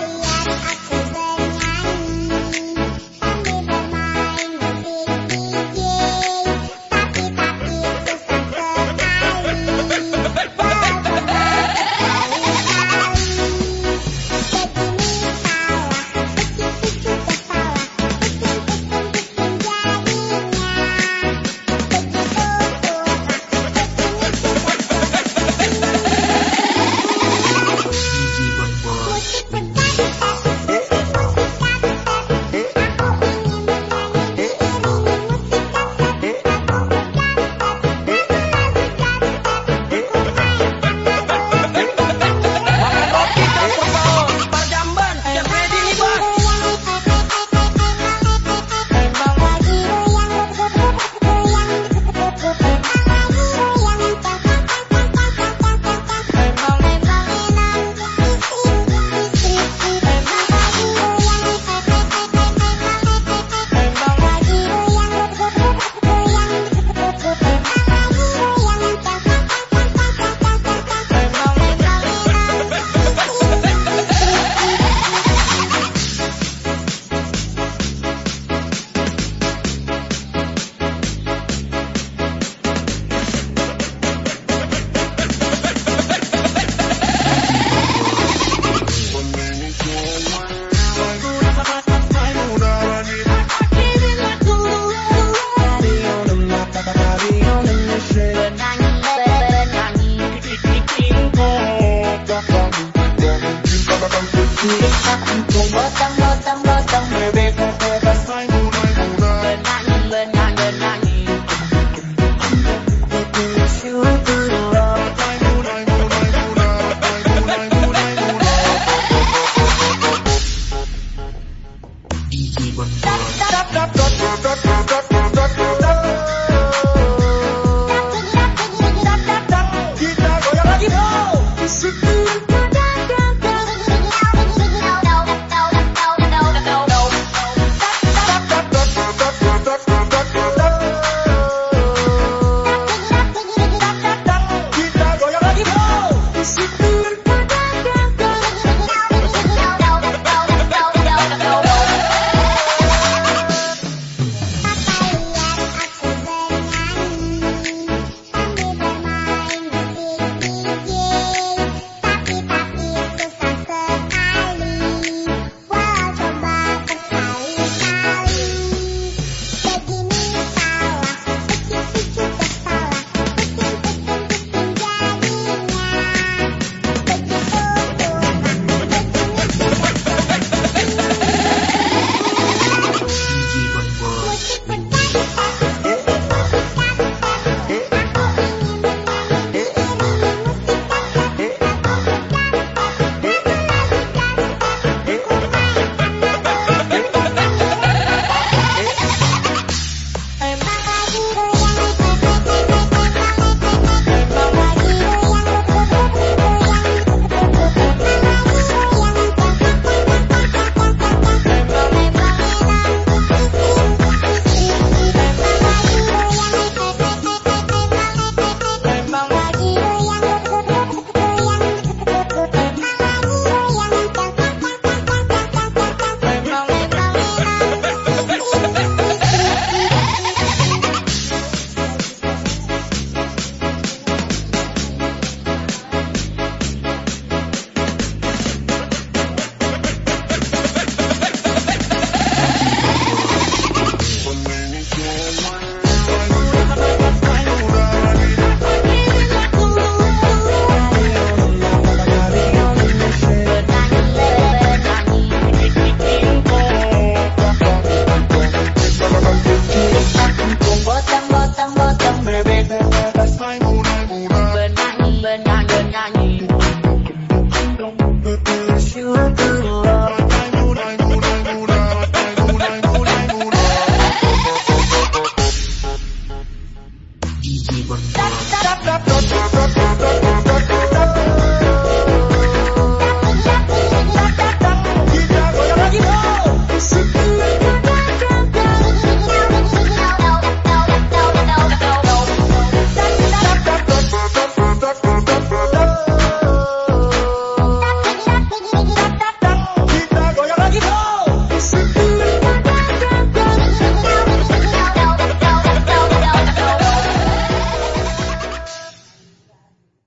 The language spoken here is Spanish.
Yeah. Cùng botong botong botong bebek